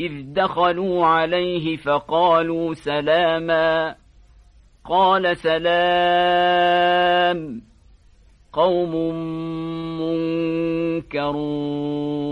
إذ دخلوا عليه فقالوا سلاما. قال سلام. قوم منكرون.